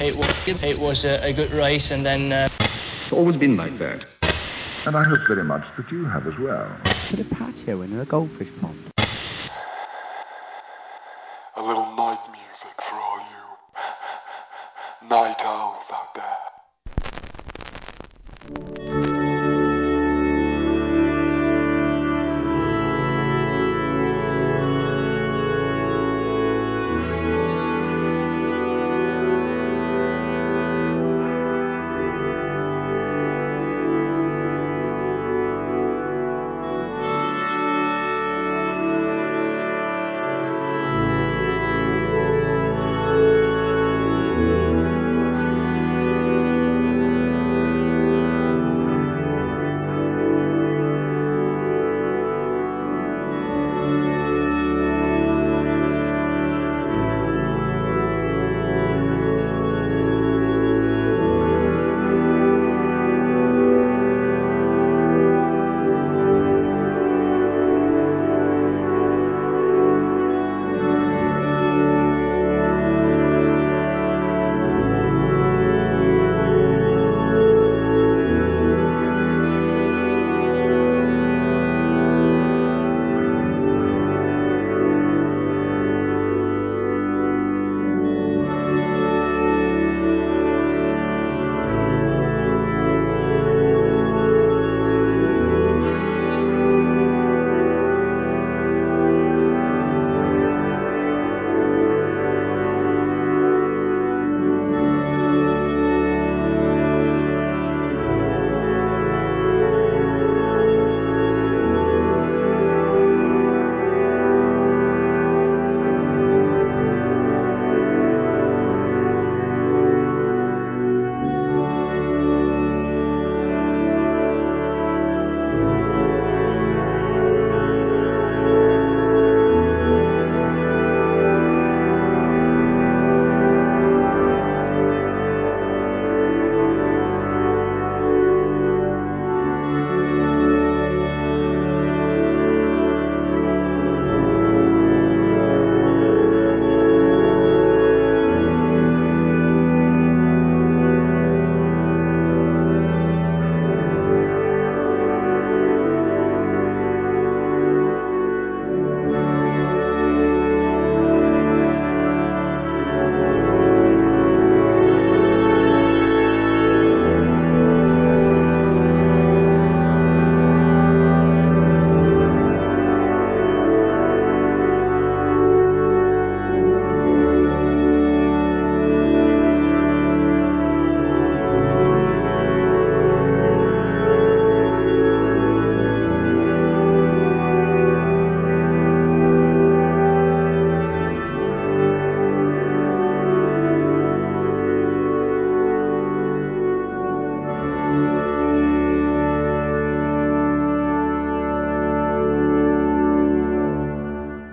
It was, it was a, a good race, and then uh, It's always been like that. And I hope very much that you have as well. Put a patio in a goldfish pond.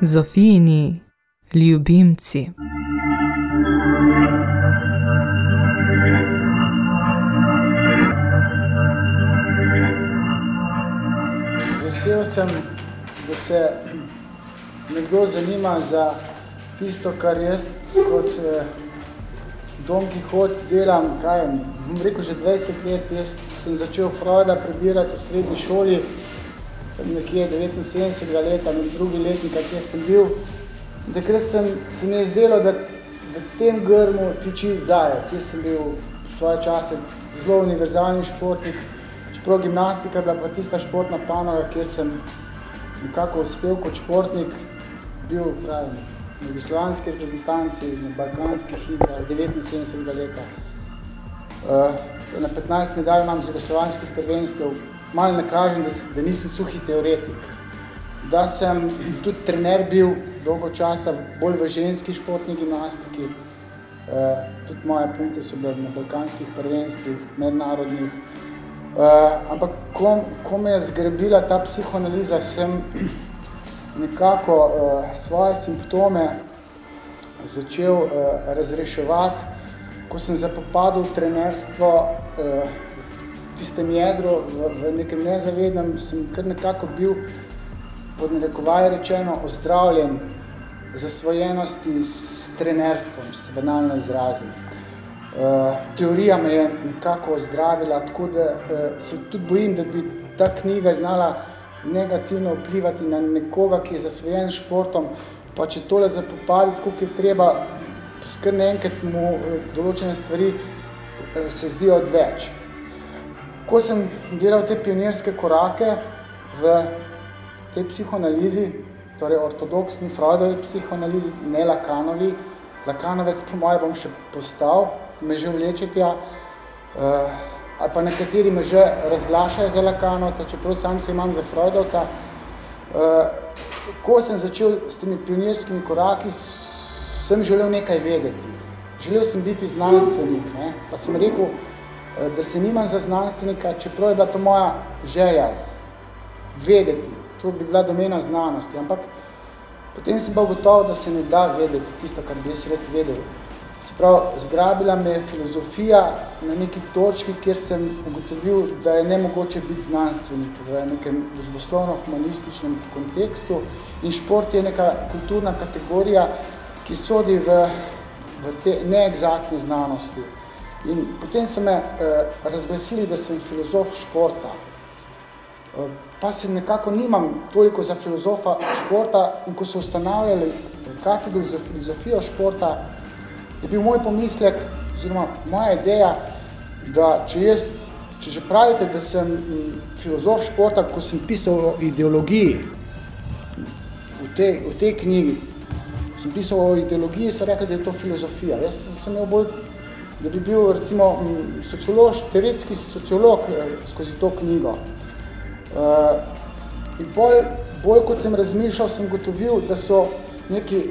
Zofijini ljubimci. Vesel sem, da se nekdo zanima za tisto, kar jaz kot eh, Don Quixote delam, kaj bom rekel že 20 let, jaz sem začel Freuda prebirati v srednji šoli, nekje 79 leta, med drugi letnik, kjer sem bil. Takrat sem, se mi je zdelo, da v tem grmu tiči zajec. Jaz sem bil v svoje čase zelo univerzalni športnik, čeprav gimnastika bila pa tista športna panoga, kjer sem nekako uspel kot športnik, bil pravim, na jugoslovanski reprezentanci, na balkanskih igrah 79 leta. Uh, na 15 medalj imam z jugoslovanskih prvenstev, malo ne kažem, da, da nisem suhi teoretik. Da sem tudi trener bil dolgo časa bolj v ženski športni gimnastiki. Uh, tudi moje punce so bile na balkanskih prvenstvih, mednarodnih. Uh, ampak ko, ko me je zgrebila ta psihoanaliza, sem nekako uh, svoje simptome začel uh, razreševati, ko sem zapopadal v trenerstvo, uh, tistem jedru, v, v nekem nezavednem, sem kar nekako bil pod narekovaj rečeno ozdravljen zasvojenosti s trenerstvom, če se banalno izrazim. Uh, teorija me je nekako ozdravila, tako da uh, se tudi bojim, da bi ta knjiga znala negativno vplivati na nekoga, ki je zasvojen športom, pa če tole zapopaditi, koliko je treba, kar naenkrat mu določene stvari uh, se zdijo odveč. Ko sem delal te pionirske korake v tej psihoanalizi, torej ortodoksni Freudovi psihoanalizi, ne Lakanovi. Lakanovec po moje bom še postal, me že vleče tja, uh, ali pa nekateri me že razglašajo za Lakanovca, čeprav sam se imam za Freudovca. Uh, ko sem začel s temi pionirskimi koraki, sem želel nekaj vedeti. Želel sem biti znanstvenik, ne? pa sem rekel, da se nimam za znanstvenika, čeprav je bila to moja želja vedeti, to bi bila domena znanosti, ampak potem sem pa gotovo, da se ne da vedeti tisto, kar bi jaz rad vedel. Se pravi, zgrabila me filozofija na neki točki, kjer sem ugotovil, da je nemogoče biti znanstvenik v nekem družboslovno-humanističnem kontekstu in šport je neka kulturna kategorija, ki sodi v, v te neexaktne znanosti. In potem so me eh, razglasili, da sem filozof športa. Eh, pa se nekako nimam toliko za filozofa športa in ko so ustanavljali katedro za filozofijo športa, je bil moj pomislek, oziroma moja ideja, da če jaz, če že pravite, da sem filozof športa, ko sem pisal o ideologiji v tej, v tej knjigi, ko sem pisal o ideologiji, so rekli, da je to filozofija. Jaz sem imel bolj, da bi bil recimo sociolog, teoretski sociolog skozi to knjigo. Uh, in bolj, bolj kot sem razmišljal, sem gotovil, da so neki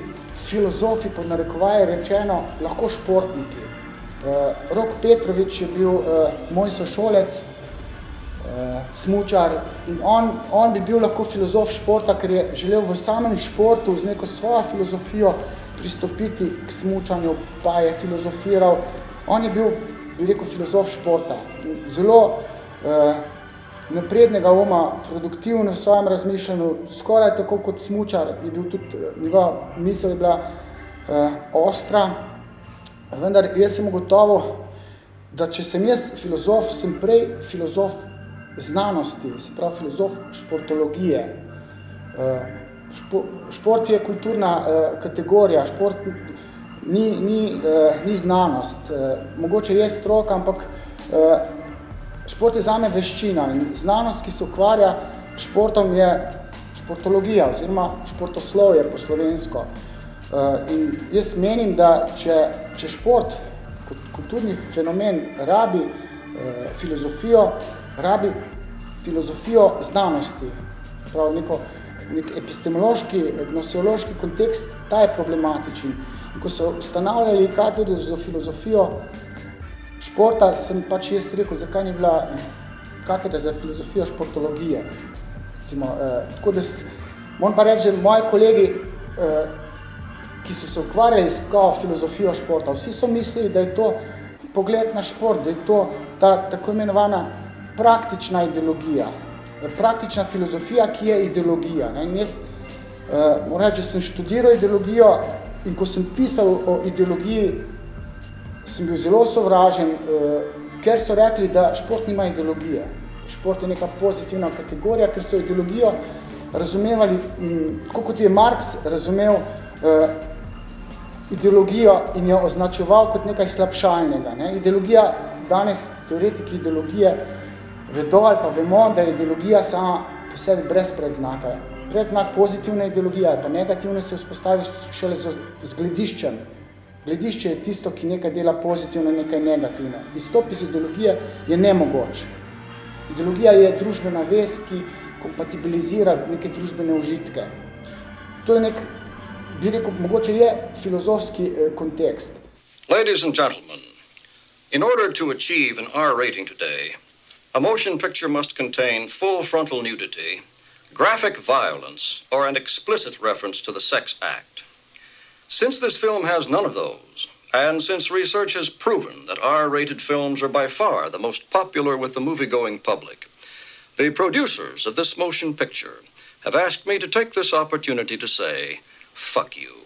filozofi, pod narekovaje rečeno, lahko športniki. Uh, Rok Petrovič je bil uh, moj sošolec, uh, smučar, in on, on bi bil lahko filozof športa, ker je želel v samem športu z neko svojo filozofijo pristopiti k smučanju, pa je filozofiral. On je bil, bi rekel, filozof športa. Zelo uh, naprednega uma, produktivno v svojem razmišljanju, skoraj tako kot smučar, je bil tudi, njegova misel je bila uh, ostra, vendar jaz sem gotovo, da če sem jaz filozof, sem prej filozof znanosti, se pravi filozof športologije. Uh, špo, šport je kulturna uh, kategorija, šport ni, ni, uh, ni znanost, uh, mogoče je stroka, ampak uh, Šport je zame veščina in znanost, ki se ukvarja športom, je športologija oziroma športoslovje po slovensko. Eh, in jaz menim, da če, če šport kot kulturni fenomen rabi eh, filozofijo, rabi filozofijo znanosti, prav neko, nek epistemološki, gnosiološki kontekst, ta je problematičen. Ko so ustanavljali katedro za filozofijo, športa sem pač jaz rekel, zakaj ni bila katera za filozofijo športologije. Recimo, eh, tako da moram pa reči, že moji kolegi, eh, ki so se ukvarjali s kao filozofijo športa, vsi so mislili, da je to pogled na šport, da je to ta tako imenovana praktična ideologija, praktična filozofija, ki je ideologija. Ne? In jaz eh, moram reči, sem študiral ideologijo in ko sem pisal o ideologiji sem bil zelo sovražen, uh, ker so rekli, da šport nima ideologije. Šport je neka pozitivna kategorija, ker so ideologijo razumevali, tako kot je Marx razumel uh, ideologijo in jo označeval kot nekaj slabšalnega. Ne? Ideologija, danes teoretiki ideologije vedo ali pa vemo, da je ideologija sama po sebi brez predznaka. Predznak pozitivne ideologije, pa negativne se vzpostavi šele z, z glediščem, Gledišče je tisto, ki nekaj dela pozitivno, nekaj negativno. Izstop iz ideologije je nemogoč. Ideologija je družbena vez, ki kompatibilizira neke družbene užitke. To je nek, bi rekel, mogoče je filozofski eh, kontekst. Ladies and gentlemen, in order to achieve an R rating today, a motion picture must contain full frontal nudity, graphic violence, or an explicit reference to the sex act. Since this film has none of those, and since research has proven that R rated films are by far the most popular with the movie-going public, the producers of this motion picture have asked me to take this opportunity to say, fuck you.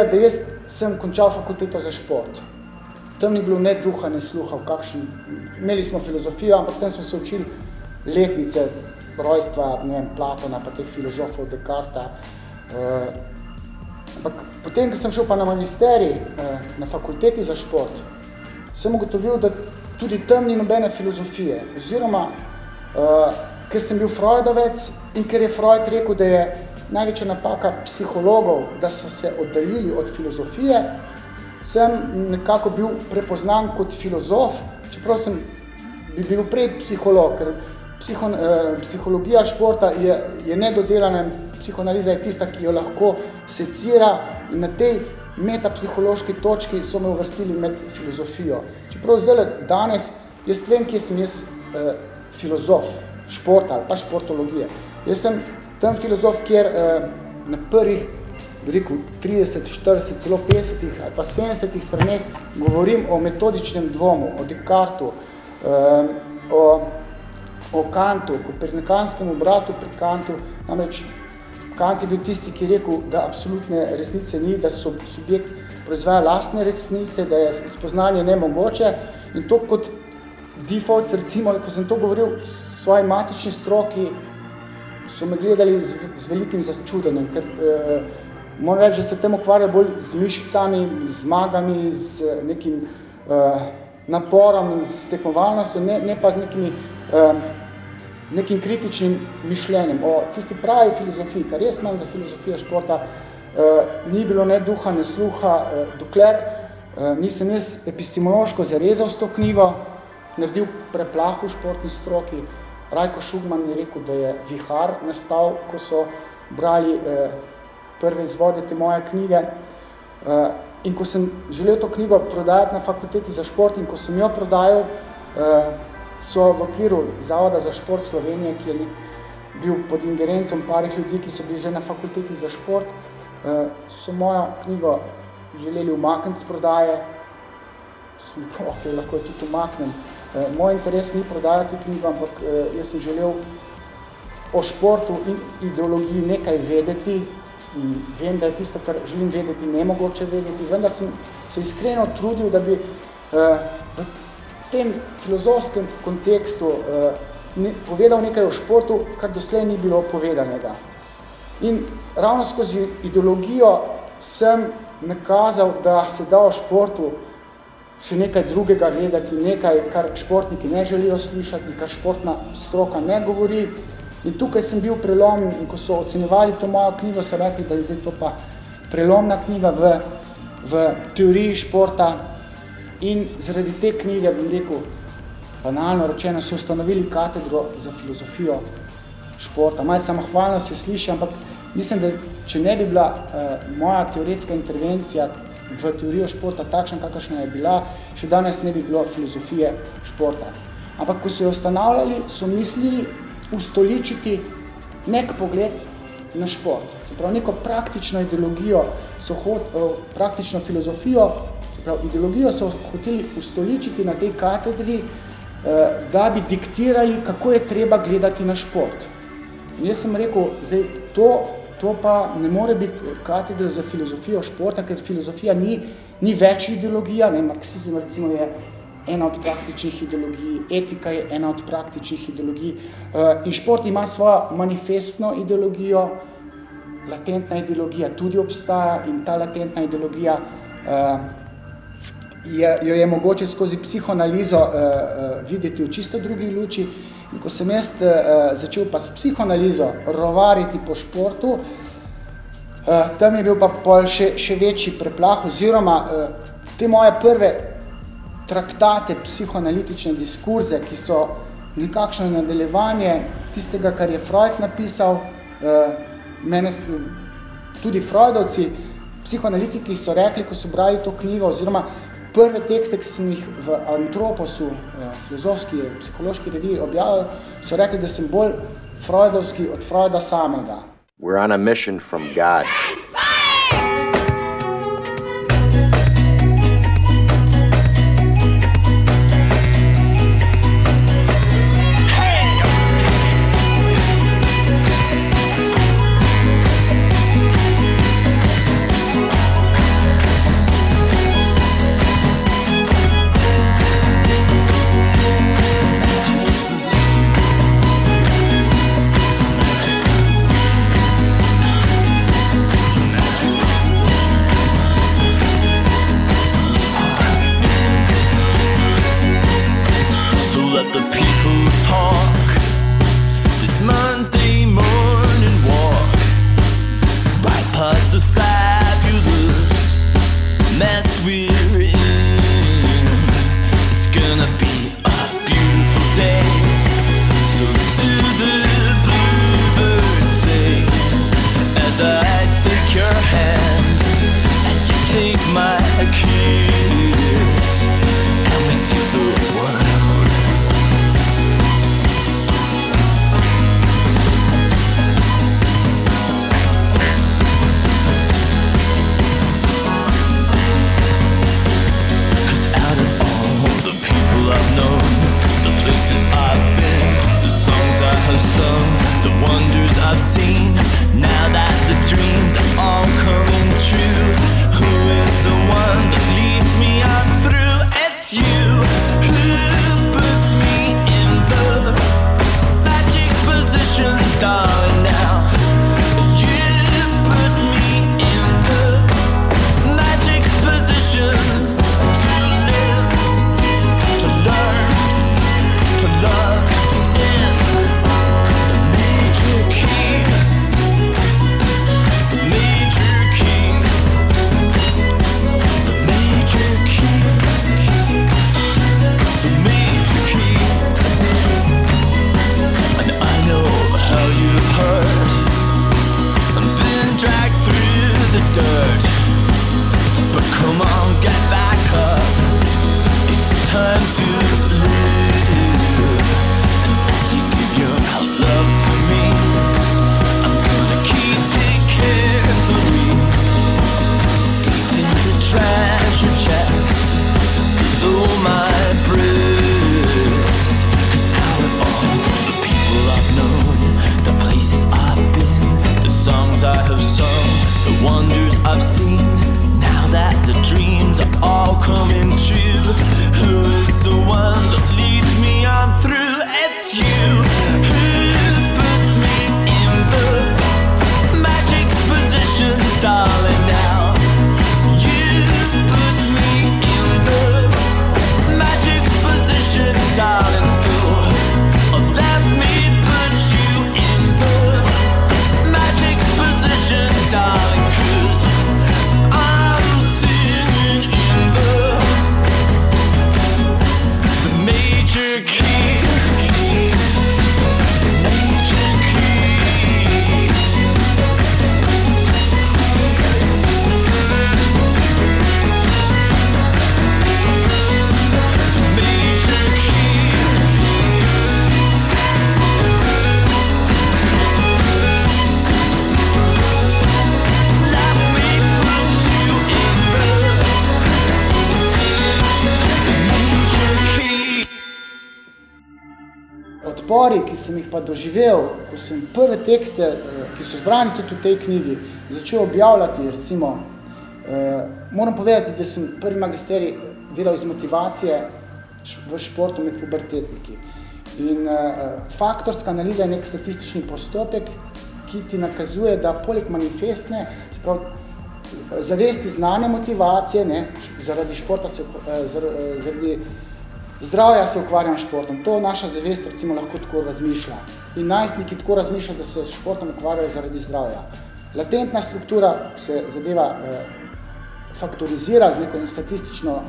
Povedati, da jaz sem končal fakulteto za šport. Tam ni bilo ne duha, ne sluha, v kakšen... Imeli smo filozofijo, ampak tam smo se učili letnice, rojstva, ne vem, Platona, pa teh filozofov, Descarta. Uh, ampak potem, ko sem šel pa na magisterij, uh, na fakulteti za šport, sem ugotovil, da tudi tam ni nobene filozofije. Oziroma, uh, ker sem bil Freudovec in ker je Freud rekel, da je največja napaka psihologov, da so se oddaljili od filozofije, sem nekako bil prepoznan kot filozof, čeprav sem bi bil prej psiholog, ker psiho, eh, psihologija športa je, je nedodelana, psihoanaliza je tista, ki jo lahko secira in na tej metapsihološki točki so me uvrstili med filozofijo. Čeprav zdaj danes, jaz vem, kje sem jaz eh, filozof športa ali pa športologije. Jaz sem tam filozof, kjer eh, na prvih rekel, 30, 40, celo 50 ali pa 70 straneh govorim o metodičnem dvomu, o Descartu, eh, o, o Kantu, o pernikanskem obratu pri Kantu, namreč Kant je bil tisti, ki je rekel, da absolutne resnice ni, da so subjekt proizvaja lastne resnice, da je spoznanje nemogoče in to kot default, recimo, ko sem to govoril svoji matični stroki, so me gledali z, z velikim začudenjem, ker eh, moram reči, da se tem ukvarja bolj z mišicami, z zmagami, z nekim eh, naporom, z tekmovalnostjo, ne, ne pa z nekimi, eh, nekim kritičnim mišljenjem. O tisti pravi filozofiji, kar res imam za filozofijo športa, eh, ni bilo ne duha, ne sluha, eh, dokler eh, nisem jaz epistemološko zarezal s to knjigo, naredil preplah v športni stroki, Rajko Šugman je rekel, da je vihar nastal, ko so brali eh, prve izvode te moje knjige. Eh, in ko sem želel to knjigo prodajati na fakulteti za šport in ko sem jo prodajal, eh, so v okviru Zavoda za šport Slovenije, ki je bil pod ingerencom parih ljudi, ki so bili že na fakulteti za šport, eh, so mojo knjigo želeli umakniti z prodaje. Sem rekel, ok, lahko jo tudi umaknem. Eh, moj interes ni prodajati knjigo, ampak eh, jaz sem želel o športu in ideologiji nekaj vedeti. In vem, da je tisto, kar želim vedeti, nemogoče vedeti. Vendar sem se iskreno trudil, da bi eh, v tem filozofskem kontekstu povedal nekaj o športu, kar doslej ni bilo povedanega. In ravno skozi ideologijo sem nakazal, da se da o športu še nekaj drugega vedeti, nekaj, kar športniki ne želijo slišati, kar športna stroka ne govori. In tukaj sem bil prelom in ko so ocenjevali to mojo knjigo, so rekli, da je zdaj to pa prelomna knjiga v, v teoriji športa. In zaradi te knjige, bom rekel, banalno rečeno, so ustanovili katedro za filozofijo športa. Maj samohvalno se sliši, ampak mislim, da če ne bi bila uh, moja teoretska intervencija v teorijo športa takšna, kakršna je bila, še danes ne bi bilo filozofije športa. Ampak ko so jo ustanavljali, so mislili ustoličiti nek pogled na šport. Se pravi, neko praktično ideologijo, so hod, eh, praktično filozofijo, se pravi, ideologijo so hoteli ustoličiti na tej katedri, eh, da bi diktirali, kako je treba gledati na šport. In jaz sem rekel, zdaj, to To pa ne more biti katedra za filozofijo športa, ker filozofija ni, ni več ideologija, ne, marksizem recimo je ena od praktičnih ideologij, etika je ena od praktičnih ideologij uh, in šport ima svojo manifestno ideologijo, latentna ideologija tudi obstaja in ta latentna ideologija uh, je, jo je mogoče skozi psihoanalizo uh, videti v čisto drugi luči, In ko sem jaz uh, začel pa s psihoanalizo rovariti po športu, uh, tam je bil pa pol še, še večji preplah, oziroma uh, te moje prve traktate psihoanalitične diskurze, ki so nekakšno nadaljevanje tistega, kar je Freud napisal, uh, mene, tudi Freudovci, psihoanalitiki so rekli, ko so brali to knjigo, oziroma prve tekste, ki sem jih v Antroposu, eh, filozofski, psihološki reviji objavil, so rekli, da sem bolj freudovski od Freuda samega. We're on a mission from God. Pa doživel, ko sem prve tekste, eh, ki so zbrani tudi v tej knjigi, začel objavljati, recimo, eh, moram povedati, da sem prvi magisterij delal iz motivacije v športu med pubertetniki. In eh, faktorska analiza je nek statistični postopek, ki ti nakazuje, da poleg manifestne, pravi, zavesti znane motivacije, ne, zaradi športa se, zaradi zdravja se ukvarjam s športom. To naša zavest recimo lahko tako razmišlja. In najstniki tako razmišljajo, da se s športom ukvarjajo zaradi zdravja. Latentna struktura se zadeva eh, faktorizira z neko statistično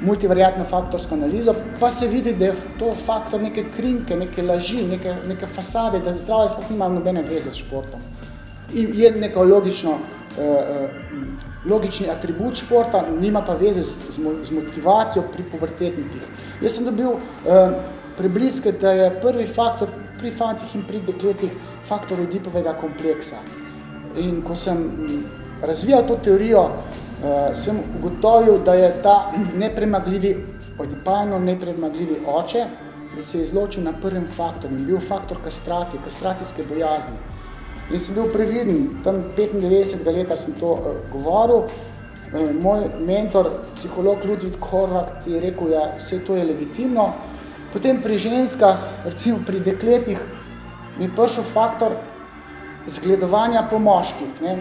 multivariatno faktorsko analizo, pa se vidi, da je to faktor neke krinke, neke laži, neke, neke fasade, da zdravje sploh nima nobene veze s športom. In je neko logično, eh, eh, logični atribut športa, nima pa veze z, z, mo- z motivacijo pri pubertetnikih. Jaz sem dobil eh, prebliske, da je prvi faktor pri fantih in pri dekletih faktor Oedipovega kompleksa. In ko sem mm, razvijal to teorijo, uh, sem ugotovil, da je ta nepremagljivi, odipajno nepremagljivi oče, da se je izločil na prvem faktorju in bil faktor kastracije, kastracijske bojazni. In sem bil previden, tam 95 leta sem to uh, govoril, uh, moj mentor, psiholog Ludvig Horvat, je rekel, ja, vse to je legitimno. Potem pri ženskah, recimo pri dekletih, mi je prišel faktor zgledovanja po moških. Ne?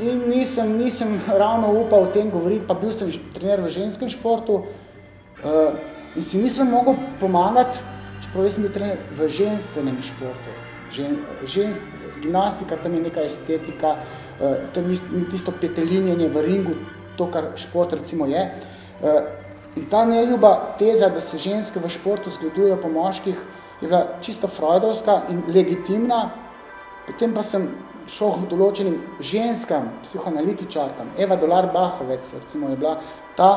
In nisem, nisem ravno upal o tem govoriti, pa bil sem trener v ženskem športu uh, in si nisem mogel pomagati, čeprav sem bil trener v ženstvenem športu. Žen, ženst, gimnastika, tam je neka estetika, uh, tam ni, tisto petelinjenje v ringu, to, kar šport recimo je. Uh, in ta neljuba teza, da se ženske v športu zgledujejo po moških, je bila čisto freudovska in legitimna, Potem pa sem šel določenim ženskam, psihoanalitičarkam. Eva Dolar-Bahovec recimo je bila ta,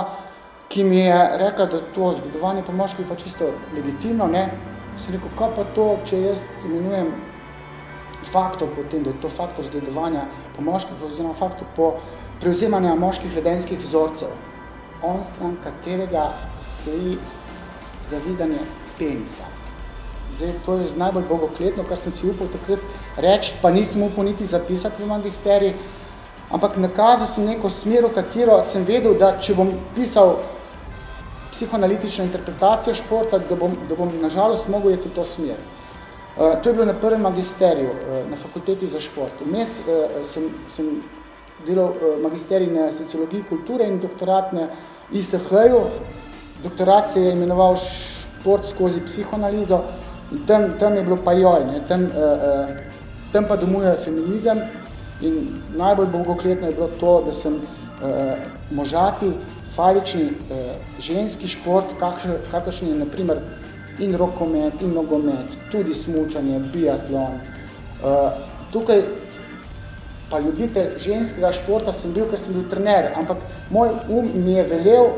ki mi je rekla, da to zgodovanje po moških pa čisto legitimno. Ne? Sem rekel, kaj pa to, če jaz imenujem faktor potem, da je to faktor zgledovanja po moških oziroma faktor po prevzemanja moških vedenskih vzorcev, on stran katerega stoji zavidanje penisa. zdaj to je najbolj bogokletno, kar sem si upal takrat reči, pa nisem upal niti zapisati v magisterij, ampak nakazal sem neko smer, v katero sem vedel, da če bom pisal psihoanalitično interpretacijo športa, da bom, da bom nažalost mogel jeti v to smer. Uh, to je bilo na prvem magisteriju, uh, na fakulteti za šport. Vmes uh, sem, sem delal magisterij na sociologiji kulture in doktorat na ISH-ju. Doktorat se je imenoval šport skozi psihoanalizo in tam, tam je bilo pa joj, ne? Tam, tam pa domuje feminizem in najbolj bogokletno je bilo to, da sem možati, falični ženski šport, kakršen je naprimer in rokomet, in nogomet, tudi smučanje, biatlon. Uh, tukaj pa ljubitelj ženskega športa sem bil, ker sem bil trener, ampak moj um mi je velel,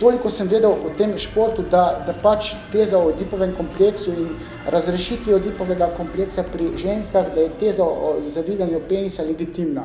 toliko sem vedel o tem športu, da, da pač teza o Edipovem kompleksu in razrešitvi Edipovega kompleksa pri ženskah, da je teza o zavidanju penisa legitimna.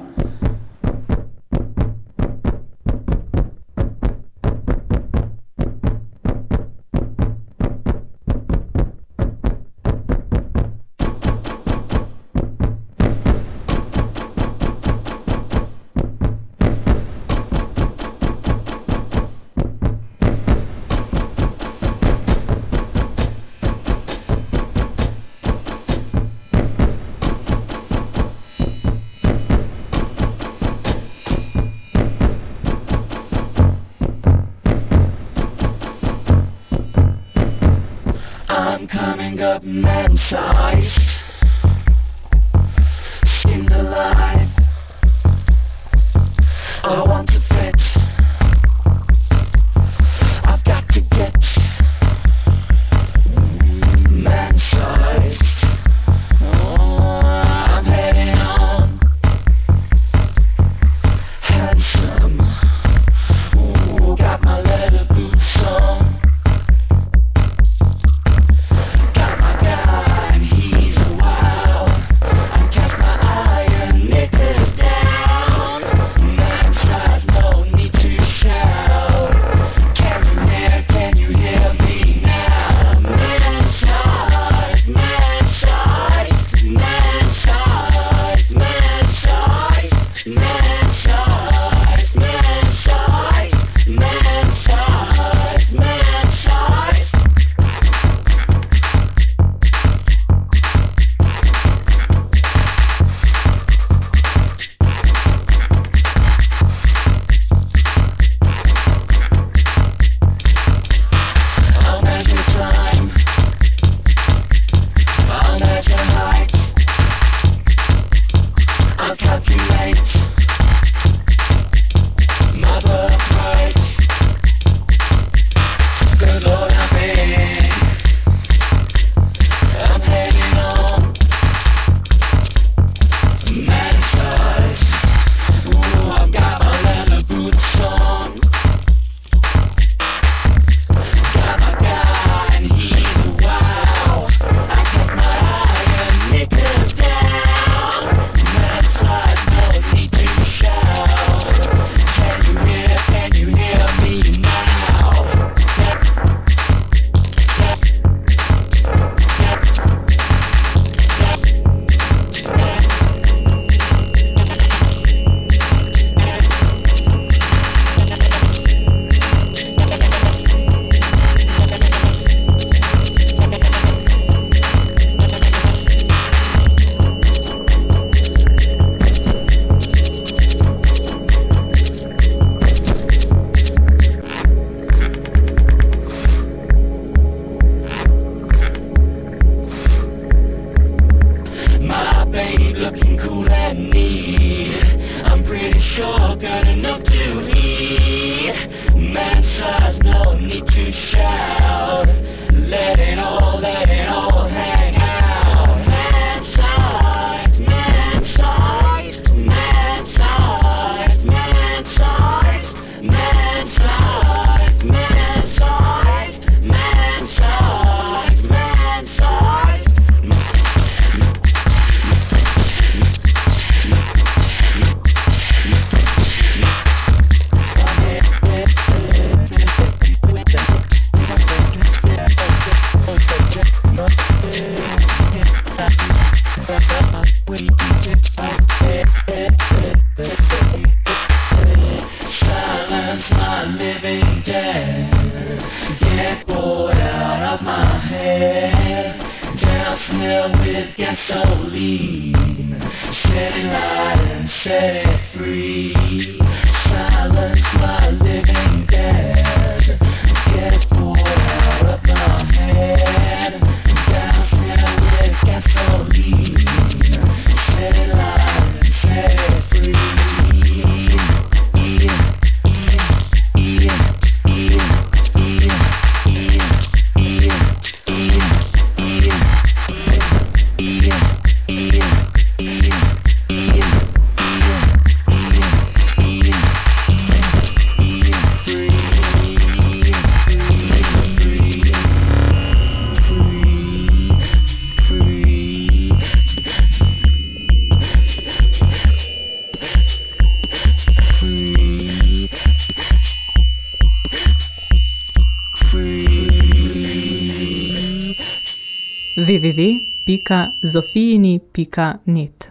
www.zofijini.net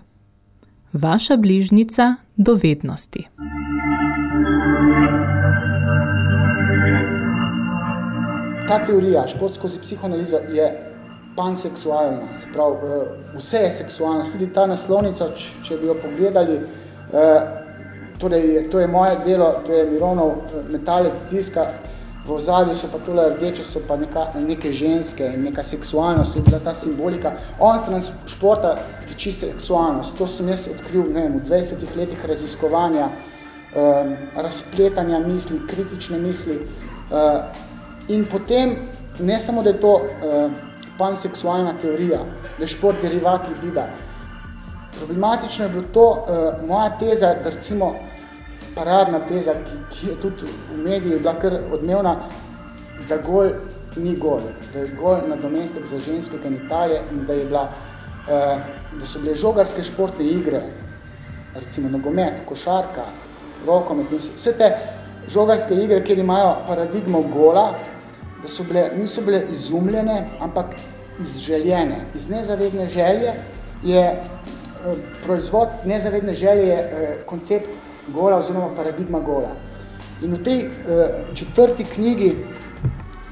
Vaša bližnica dovednosti. Ta teorija, šport skozi psihoanalizo, je panseksualna. Se pravi, eh, vse je seksualnost, tudi ta naslovnica, če bi jo pogledali, eh, torej, to je moje delo, to je Mironov eh, metalec diska, v ozadju so pa tole rdeče, so pa neka, neke ženske neka seksualnost, je bila ta simbolika. On stran športa tiči seksualnost, to sem jaz odkril ne vem, v 20 letih raziskovanja, um, razpletanja misli, kritične misli. Uh, in potem, ne samo, da je to uh, panseksualna teorija, da je šport derivat libida. Problematično je bilo to, uh, moja teza, da recimo paradna teza, ki, ki je tudi v mediji bila kar odmevna, da gol ni gol, da je gol nadomestek za ženske genitalije in da, je bila, uh, da so bile žogarske športne igre, recimo nogomet, košarka, rokomet in vse te žogarske igre, kjer imajo paradigmo gola, da so bile, niso bile izumljene, ampak izželjene. Iz nezavedne želje je eh, proizvod nezavedne želje je eh, koncept gola oziroma paradigma gola. In v tej eh, četrti knjigi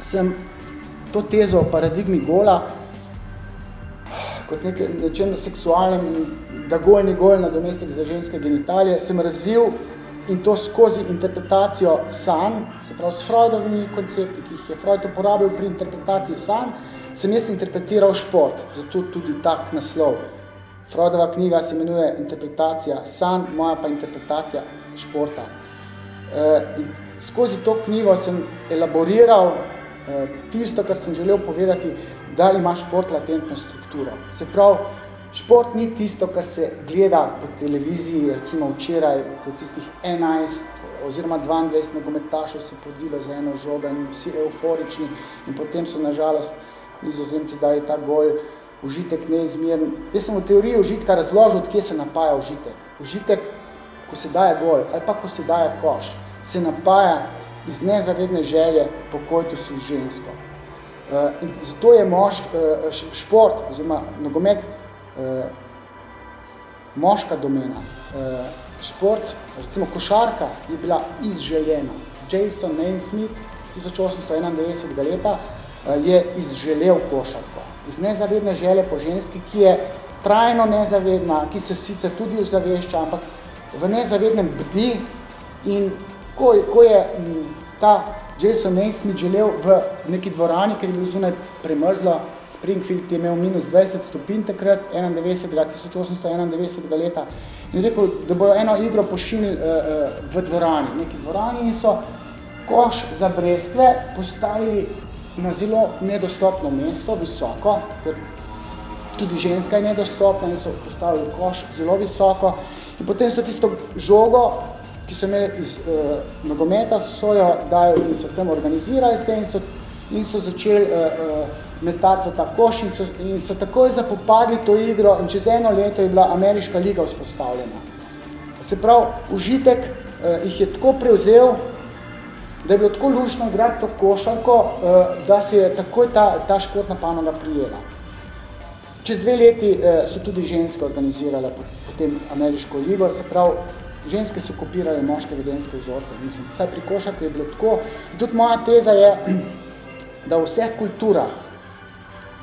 sem to tezo o paradigmi gola kot nekaj nečem seksualnem in da gol ni gol nadomestek za ženske genitalije, sem razvil in to skozi interpretacijo sanj, se pravi s Freudovimi koncepti, ki jih je Freud uporabil pri interpretaciji sanj, sem jaz interpretiral šport, zato tudi tak naslov. Freudova knjiga se imenuje Interpretacija sanj, moja pa interpretacija športa. E, in skozi to knjigo sem elaboriral e, tisto, kar sem želel povedati, da ima šport latentno strukturo. Se pravi, šport ni tisto, kar se gleda po televiziji, recimo včeraj, ko tistih 11 oziroma 22 nogometašov se podilo za eno žogo in vsi euforični in potem so nažalost nizozemci dali ta gol, užitek neizmeren. Jaz sem v teoriji užitka razložil, odkje se napaja užitek. Užitek, ko se daje gol ali pa ko se daje koš, se napaja iz nezavedne želje po kojtusu z žensko. Uh, in zato je mož, uh, šport oziroma nogomet uh, moška domena. Šport, recimo košarka, je bila izželjena. Jason Naismith 1891 leta je izželel košarko. Iz nezavedne želje po ženski, ki je trajno nezavedna, ki se sicer tudi ozavešča, ampak v nezavednem bdi in ko, ko je m, ta Jason Naismith želel v neki dvorani, ker je bil zunaj premrzlo, Springfield je imel minus 20 stopinj takrat, 91, 1891 leta, in rekel, da bojo eno igro pošinili uh, uh, v dvorani, neki dvorani in so koš za breskve postavili na zelo nedostopno mesto, visoko, ker tudi ženska je nedostopna in so postavili koš zelo visoko in potem so tisto žogo ki so imeli iz uh, nogometa, so jo dali in so tam organizirali se in so, in so začeli uh, uh, metati v ta koš in so, in so takoj zapopadli to igro in čez eno leto je bila ameriška liga vzpostavljena. Se pravi, užitek uh, jih je tako prevzel, da je bilo tako lušno igrati to košarko, uh, da se je takoj ta, ta športna panoga prijela. Čez dve leti uh, so tudi ženske organizirale potem ameriško ligo, se pravi, ženske so kopirale moške vedenske vzorce. Mislim, vsaj pri košarku je bilo tako. In tudi moja teza je, da v vseh kulturah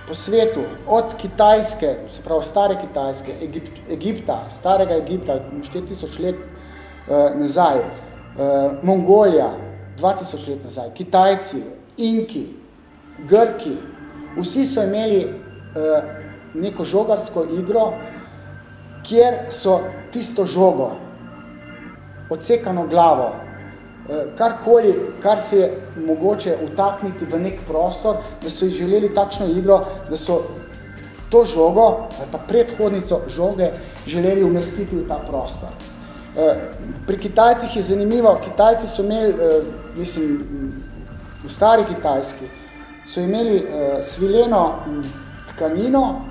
po svetu, od Kitajske, se pravi stare Kitajske, Egip, Egipta, starega Egipta, 4000 let uh, nazaj, uh, Mongolija, 2000 let nazaj, Kitajci, Inki, Grki, vsi so imeli uh, neko žogarsko igro, kjer so tisto žogo, odsekano glavo, karkoli, kar se je mogoče utakniti v nek prostor, da so želeli takšno igro, da so to žogo, ali pa predhodnico žoge, želeli umestiti v ta prostor. Pri Kitajcih je zanimivo, Kitajci so imeli, mislim, v stari Kitajski, so imeli svileno tkanino,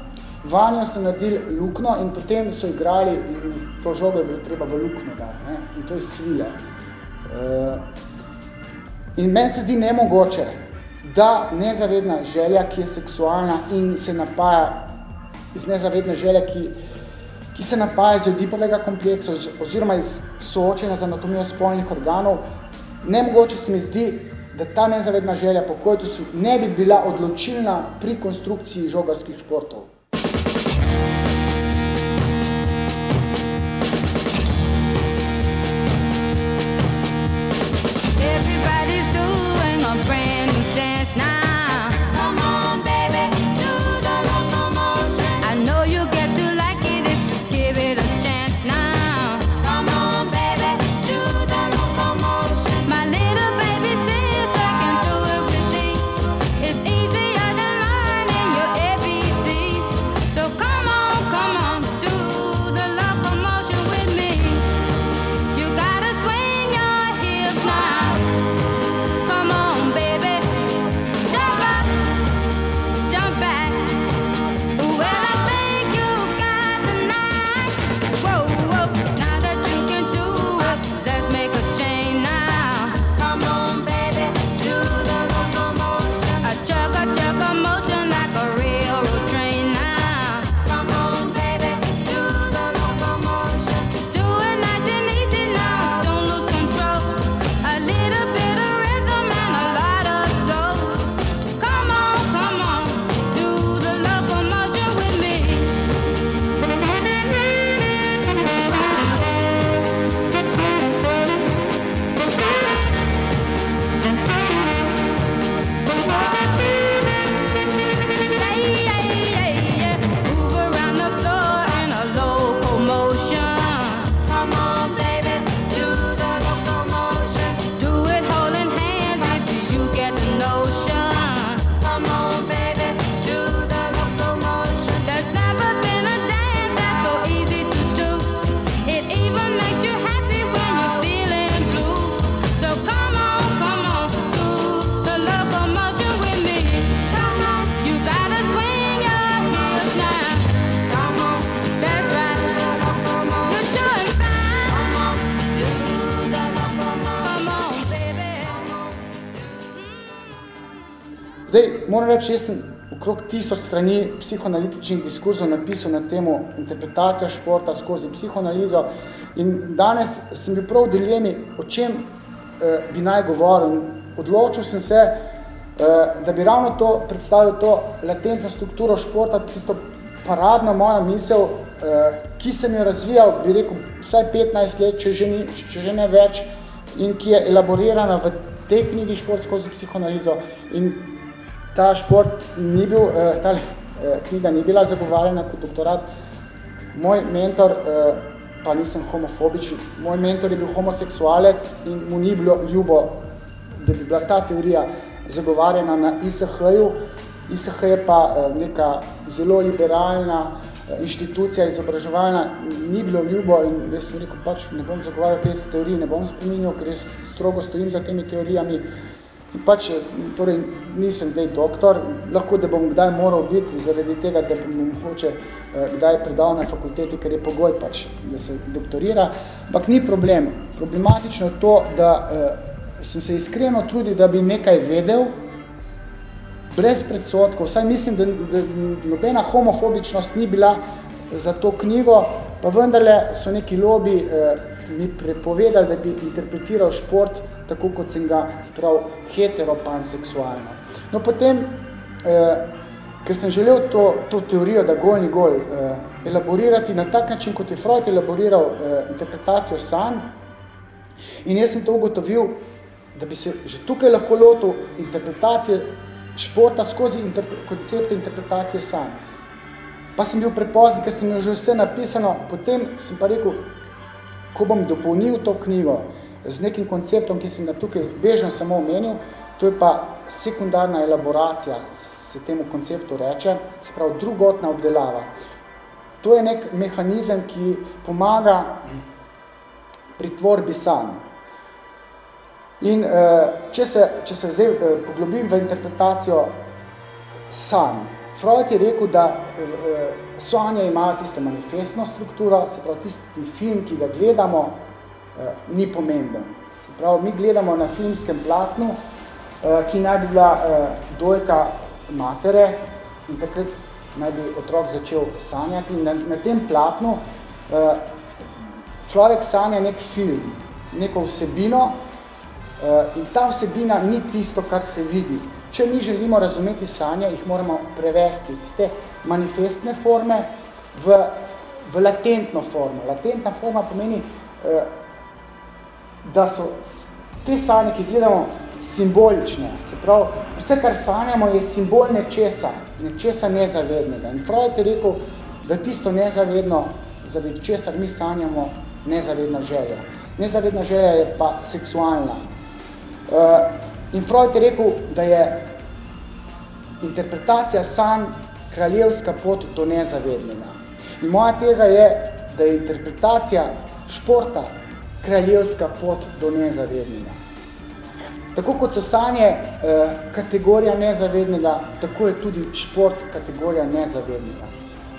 vanjo so naredili lukno in potem so igrali in to žogo je bilo treba v lukno dati, ne? in to je svile. Uh, in meni se zdi nemogoče, da nezavedna želja, ki je seksualna in se napaja iz nezavedne želje, ki, ki se napaja iz odipovega kompleksa oziroma iz soočenja z anatomijo spolnih organov, nemogoče se mi zdi, da ta nezavedna želja po koitusu ne bi bila odločilna pri konstrukciji žogarskih športov. Zdaj, moram reči, jaz sem okrog tisoč strani psihoanalitičnih diskurzov napisal na temo interpretacija športa skozi psihoanalizo in danes sem bil prav v dilemi, o čem eh, bi naj govoril. Odločil sem se, eh, da bi ravno to predstavil to latentno strukturo športa, tisto paradno moja misel, eh, ki sem jo razvijal, bi rekel, vsaj 15 let, če že, ni, če že ne več, in ki je elaborirana v tej knjigi Šport skozi psihoanalizo. In ta šport ni bil, eh, ta eh, knjiga ni bila zagovarjena kot doktorat. Moj mentor, eh, pa nisem homofobičen, moj mentor je bil homoseksualec in mu ni bilo ljubo, da bi bila ta teorija zagovarjena na ISH-ju. ISH je pa neka zelo liberalna inštitucija izobraževalna, ni bilo ljubo in jaz sem rekel, pač ne bom zagovarjal te teorije, ne bom spreminjal, ker jaz strogo stojim za temi teorijami. In pač, torej, nisem zdaj doktor, lahko da bom kdaj moral biti zaradi tega, da bom mogoče kdaj predal na fakulteti, ker je pogoj pač, da se doktorira, ampak ni problem. Problematično je to, da eh, sem se iskreno trudil, da bi nekaj vedel, brez predsotkov, vsaj mislim, da, da nobena homofobičnost ni bila za to knjigo, pa vendarle so neki lobi eh, mi prepovedali, da bi interpretiral šport tako, kot sem ga prav heteropanseksualno. No, potem eh, ker sem želel to, to teorijo, da gol ni gol, uh, elaborirati na tak način, kot je Freud elaboriral uh, interpretacijo sanj. In jaz sem to ugotovil, da bi se že tukaj lahko lotil interpretacije športa skozi interpre, koncept interpretacije sanj. Pa sem bil prepozen, ker sem že vse napisano, potem sem pa rekel, ko bom dopolnil to knjigo z nekim konceptom, ki sem ga tukaj bežno samo omenil, to je pa sekundarna elaboracija, se temu konceptu reče, se pravi drugotna obdelava. To je nek mehanizem, ki pomaga pri tvorbi sanj. In uh, če, se, če se zdaj uh, poglobim v interpretacijo sanj, Freud je rekel, da uh, sanje imajo tisto manifestno strukturo, se pravi tisti film, ki ga gledamo, ni pomemben. Se pravi, mi gledamo na filmskem platnu, uh, ki naj bi bila uh, dojka matere in takrat naj bi otrok začel sanjati. Na, na tem platnu človek sanja nek film, neko vsebino, in ta vsebina ni tisto, kar se vidi. Če mi želimo razumeti sanje, jih moramo prevesti iz te manifestne forme v, v latentno formo. Latentna forma pomeni, da so te sanje, ki izgledamo simbolične. Se pravi, vse, kar sanjamo, je simbol nečesa, nečesa nezavednega. In Freud je rekel, da tisto nezavedno, zaradi česar mi sanjamo, nezavedna želja. Nezavedna želja je pa seksualna. Uh, in Freud je rekel, da je interpretacija sanj kraljevska pot do nezavednega. In moja teza je, da je interpretacija športa kraljevska pot do nezavednega. Tako kot so sanje uh, kategorija nezavednega, tako je tudi šport kategorija nezavednega.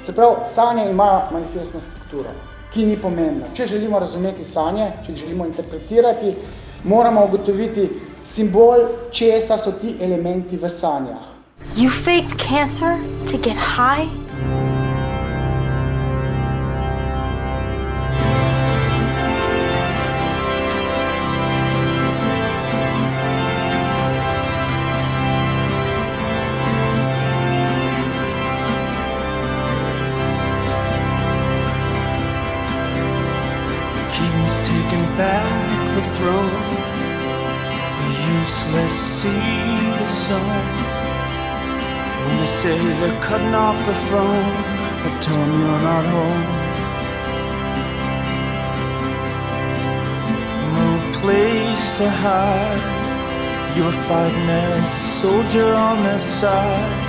Se pravi, sanje imajo manifestno strukturo, ki ni pomembna. Če želimo razumeti sanje, če želimo interpretirati, moramo ugotoviti simbol, česa so ti elementi v sanjah. You faked cancer to get high? Sun. When they say they're cutting off the phone, I tell them you're not home. No place to hide. You were fighting as a soldier on their side.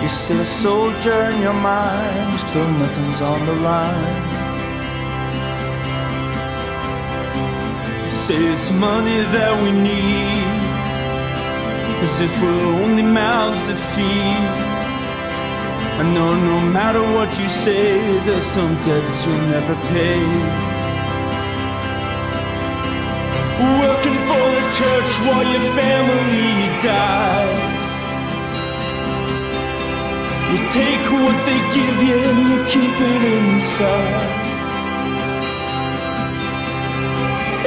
You're still a soldier in your mind, though nothing's on the line. say it's money that we need As if we're only mouths to feed. I know no matter what you say There's some debts you'll never pay. Working for the church while your family dies. You take what they give you and you keep it inside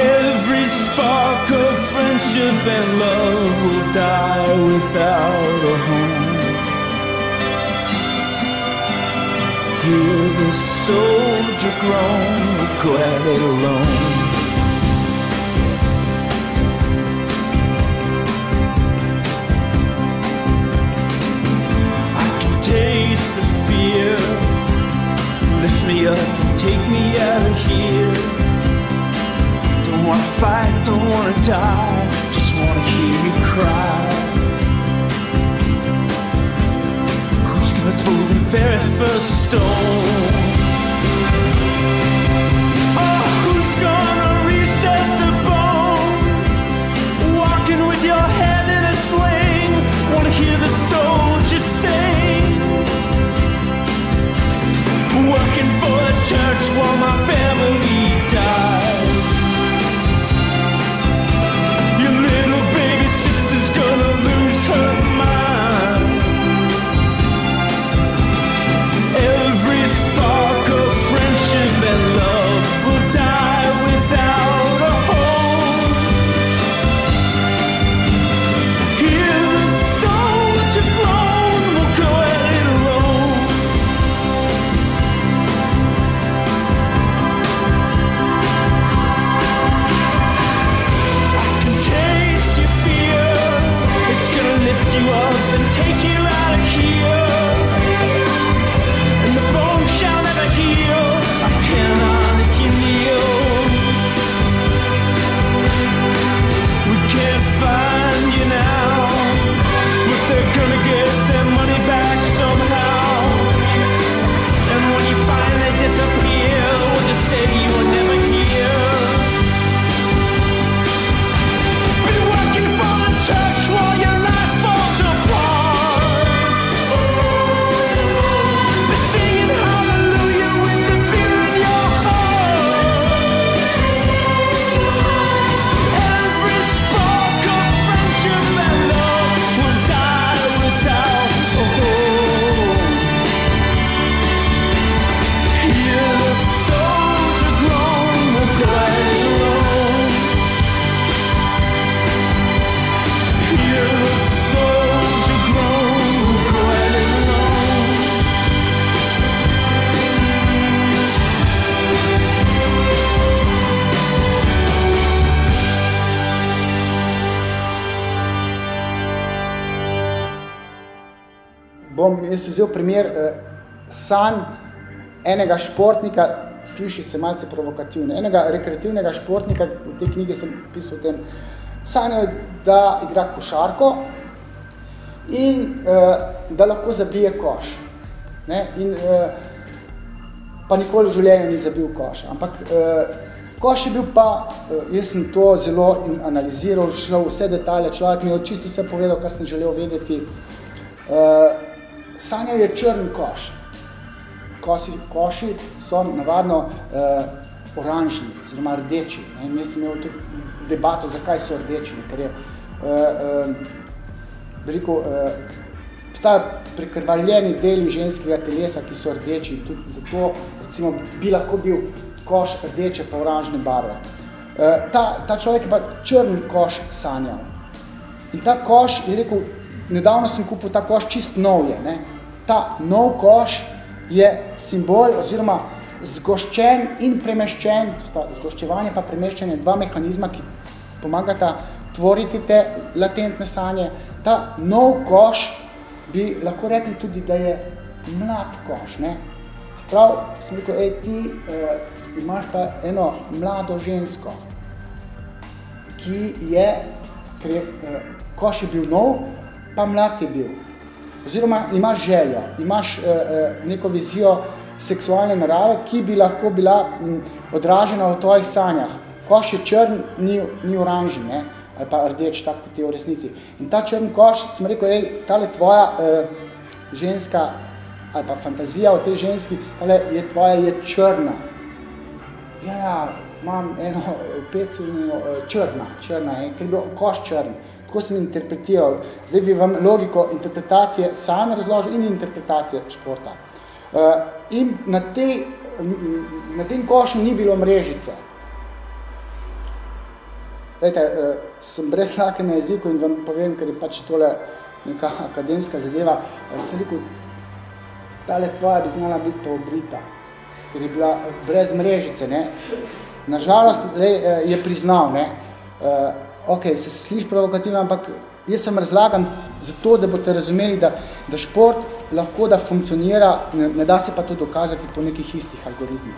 Every spark of friendship and love will die without a home. Hear the soldier groan, it alone. Vzel primer uh, sanj enega športnika, sliši se malce provokativno, enega rekreativnega športnika, v tej knjigi sem pisal o tem, sanjajo, da igra košarko in uh, da lahko zabije koš. Ne? In, uh, pa nikoli v življenju ni zabil koš. Ampak uh, koš je bil pa, uh, jaz sem to zelo analiziral, šlo vse detalje, človek mi je čisto vse povedal, kar sem želel vedeti. Uh, sanjal je črn koš. Kosi, koši so navadno uh, oranžni, oziroma rdeči. Ne? Jaz sem imel debato, zakaj so rdeči, ker je uh, uh, rekel, uh, obstajajo prekrvaljeni deli ženskega telesa, ki so rdeči, tudi zato recimo, bi lahko bil koš rdeče pa oranžne barve. E, ta, ta človek je pa črn koš sanjal. In ta koš, je rekel, nedavno sem kupil ta koš čist nov je. Ne? Ta nov koš je simbol oziroma zgoščen in premeščen, to sta zgoščevanje pa premeščenje, dva mehanizma, ki pomagata tvoriti te latentne sanje. Ta nov koš bi lahko rekli tudi, da je mlad koš. Ne? Prav sem rekel, ej, ti eh, imaš pa eno mlado žensko, ki je, ker je eh, koš je bil nov, pa mlad je bil. Oziroma imaš željo, imaš eh, eh, neko vizijo seksualne narave, ki bi lahko bila m, odražena v tvojih sanjah. Koš je črn, ni, ni oranžni. Ne? ali pa rdeč, tako kot je v resnici. In ta črn koš, sem rekel, ej, tale tvoja uh, ženska, ali pa fantazija o tej ženski, tale je tvoja je črna. Ja, ja, imam eno pecu uh, črna, črna, je, ker je bil koš črn. Tako sem interpretiral. Zdaj bi vam logiko interpretacije sanj razložil in interpretacije športa. Uh, in na, tej, na tem košu ni bilo mrežice. Dajte, uh, sem brez lake na jeziku in vam povem, ker je pač tole neka akademska zadeva. Sem rekel, tale tvoja bi znala biti pa obrita, ker je bila brez mrežice. Ne? Nažalost, le, uh, je priznal, ne? Uh, ok, se sliš provokativno, ampak jaz sem razlagam zato, da boste razumeli, da, da šport lahko da funkcionira, ne, ne da se pa to dokazati po nekih istih algoritmih.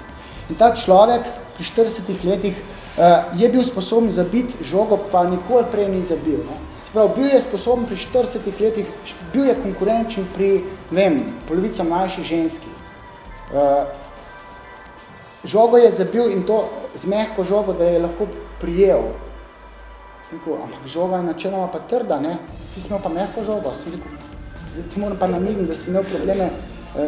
In ta človek pri 40 letih uh, je bil sposoben zabiti žogo, pa nikoli prej ni zabil. Ne. Sprav, bil je sposoben pri 40 letih, bil je konkurenčen pri, vem, polovico mlajši ženski. Uh, žogo je zabil in to z mehko žogo, da je lahko prijel. Rekel, ampak žoga je načeloma pa trda, ne? Ti smo pa mehko žogo. Sem rekel, ti moram pa namigniti, da si imel probleme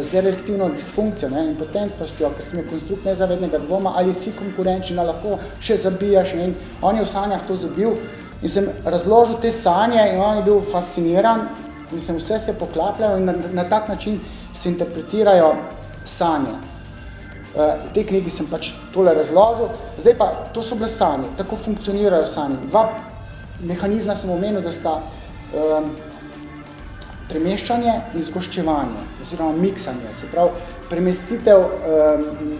z erektivno disfunkcijo ne, in potentnostjo, ker si imel konstrukt nezavednega dvoma, ali si konkurenčen, lahko še zabijaš. Ne, in on je v sanjah to zabil in sem razložil te sanje in on je bil fasciniran in sem vse se poklapljal in na, na tak način se interpretirajo sanje. V tej knjigi sem pač tole razložil. Zdaj pa, to so bile sanje, tako funkcionirajo sanje. Dva mehanizma sem omenil, da sta um, premeščanje in zgoščevanje, oziroma miksanje, se pravi, premestitev um,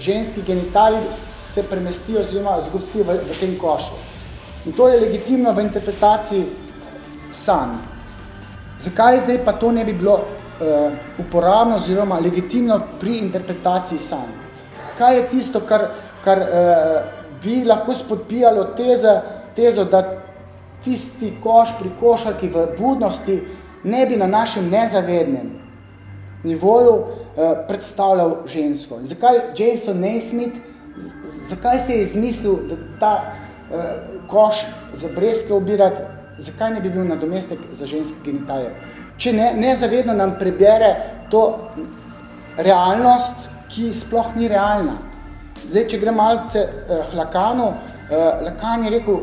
ženskih genitalij se premestijo oziroma zgostijo v, v tem košu. In to je legitimno v interpretaciji sanj. Zakaj zdaj pa to ne bi bilo uh, uporabno oziroma legitimno pri interpretaciji sanj? Kaj je tisto, kar, kar uh, bi lahko spodpijalo teze, tezo, da tisti koš pri košarki v budnosti ne bi na našem nezavednem nivoju eh, predstavljal žensko. In zakaj Jason Naismith, zakaj se je izmislil, da ta eh, koš za breske obirati, zakaj ne bi bil nadomestek za ženske genitalije? Če ne, nezavedno nam prebere to realnost, ki sploh ni realna. Zdaj, če gre malce eh, Lakanu, eh, Lakan je rekel,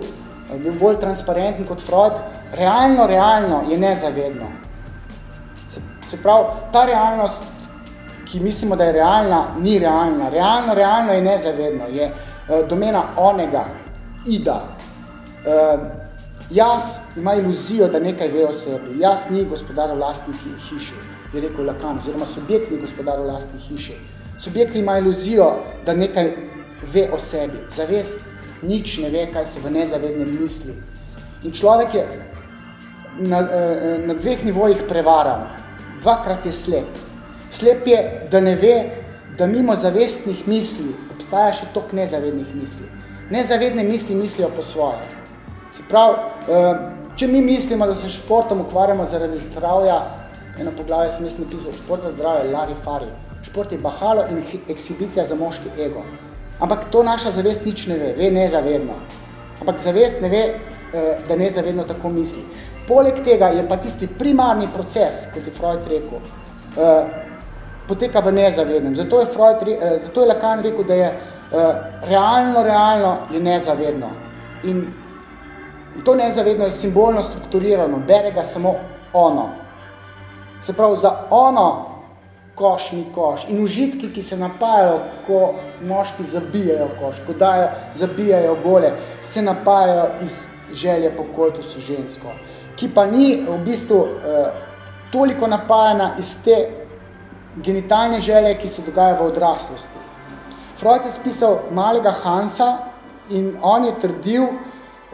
bil bolj transparenten kot Freud, realno, realno je nezavedno. Se, se pravi, ta realnost, ki mislimo, da je realna, ni realna. Realno, realno je nezavedno, je uh, domena onega, ida. Uh, jaz ima iluzijo, da nekaj ve o sebi. Jaz ni gospodar v lastni hiši, je rekel Lacan, oziroma subjekt ni gospodar v lastni hiši. Subjekt ima iluzijo, da nekaj ve o sebi. Zavest nič ne ve, kaj se v nezavednem misli. In človek je na, eh, na dveh nivojih prevaran. Dvakrat je slep. Slep je, da ne ve, da mimo zavestnih misli obstaja še tok nezavednih misli. Nezavedne misli mislijo po svoje. Se pravi, eh, če mi mislimo, da se športom ukvarjamo zaradi zdravja, eno poglavje sem mislim napisal, šport za zdravje, lari fari. Šport je bahalo in ekshibicija za moški ego. Ampak to naša zavest nič ne ve, ve nezavedno. Ampak zavest ne ve, eh, da nezavedno tako misli. Poleg tega je pa tisti primarni proces, kot je Freud rekel, eh, poteka v nezavednem. Zato je, Freud, eh, zato je Lacan rekel, da je realno, realno je nezavedno. In to nezavedno je simbolno strukturirano, bere ga samo ono. Se pravi, za ono koš ni koš. In užitki, ki se napajajo, ko moški zabijajo koš, ko dajo, zabijajo gole, se napajajo iz želje po kojtusu žensko, ki pa ni v bistvu eh, toliko napajana iz te genitalne želje, ki se dogaja v odraslosti. Freud je spisal malega Hansa in on je trdil,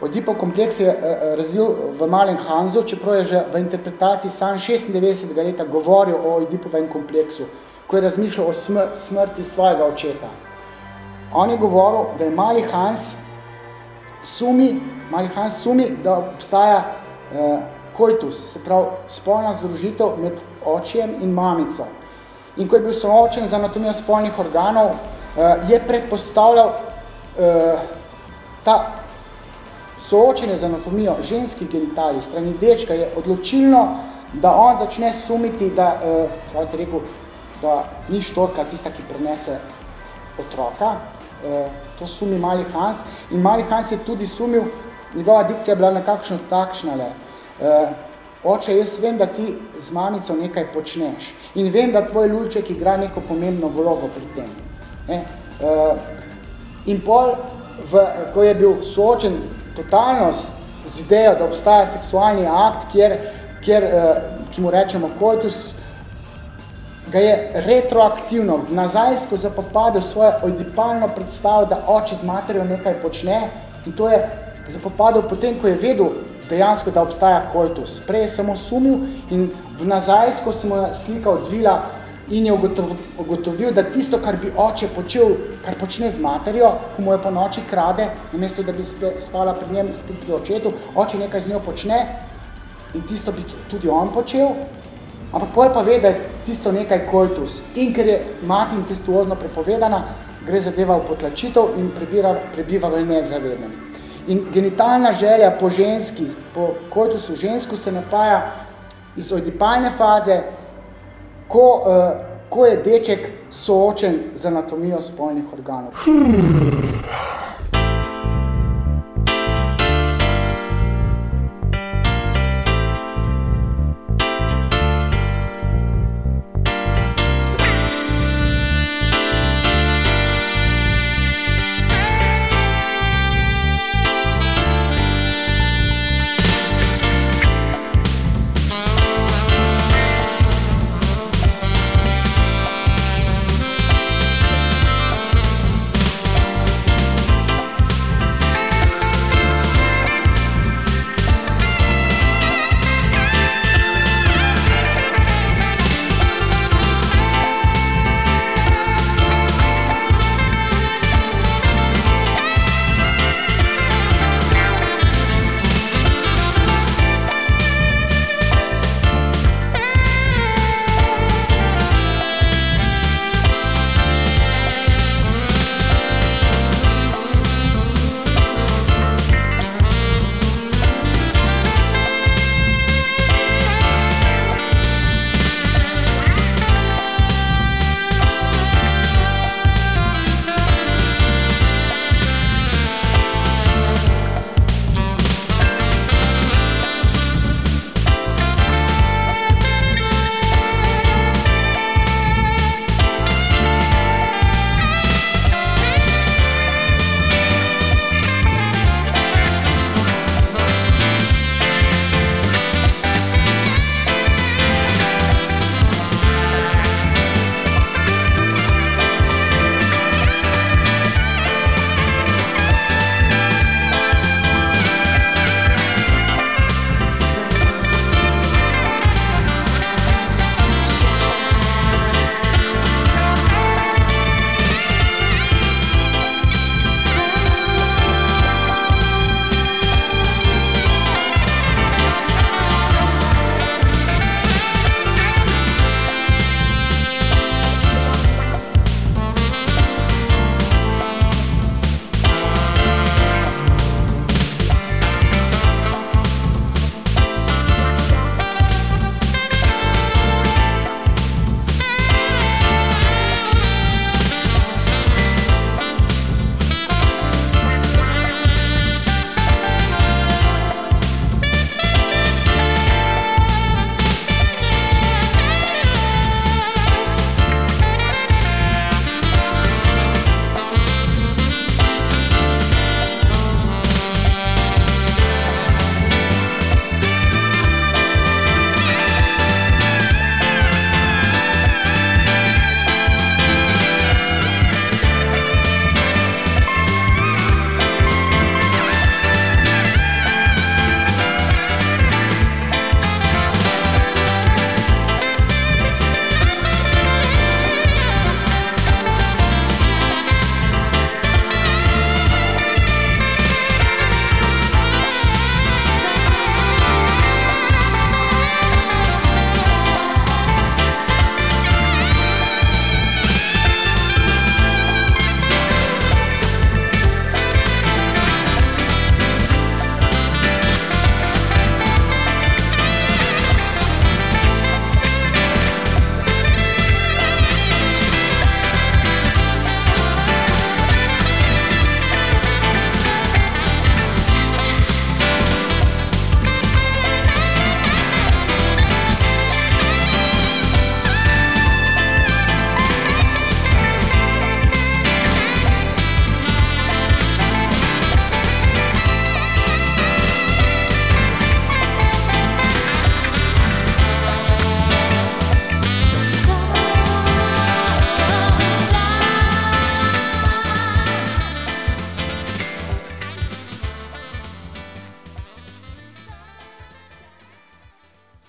Odipov kompleks je uh, razvil v Malem Hanzu, čeprav je že v interpretaciji sam 96. leta govoril o Odipovem kompleksu, ko je razmišljal o smr smrti svojega očeta. On je govoril, da je Mali Hans sumi, Mali Hans sumi, da obstaja uh, koitus, se pravi spolna združitev med očjem in mamico. In ko je bil soočen z anatomijo spolnih organov, uh, je predpostavljal uh, ta soočenje z anatomijo ženskih genitalij strani dečka je odločilno, da on začne sumiti, da, uh, rekel, da ni štorka tista, ki prenese otroka. Uh, to sumi Mali Hans. In Mali Hans je tudi sumil, njegova dikcija je bila nekakšno takšnale. Uh, oče, jaz vem, da ti z mamico nekaj počneš. In vem, da tvoj lulček igra neko pomembno vlogo pri tem. Ne? Uh, in pol, v, ko je bil soočen totalnost z idejo, da obstaja seksualni akt, kjer, kjer eh, ki mu rečemo koitus, ga je retroaktivno, nazajsko zapopadel svojo ojdipalno predstavo, da oče z materijo nekaj počne in to je zapopadel potem, ko je vedel dejansko, da obstaja koitus. Prej je samo sumil in v nazajsko se mu slika odvila in je ugotovil, da tisto, kar bi oče počel, kar počne z materjo, ko mu je po noči krade, namesto da bi spala pri njem, spet pri očetu, oče nekaj z njo počne in tisto bi tudi on počel, ampak pol pa ve, da je tisto nekaj koitus. In ker je mati incestuozno prepovedana, gre zadeva v potlačitev in prebira, prebiva v nezavednem. In genitalna želja po ženski, po koitusu žensko se napaja iz ojdipalne faze, ko, uh, ko je deček soočen z anatomijo spolnih organov.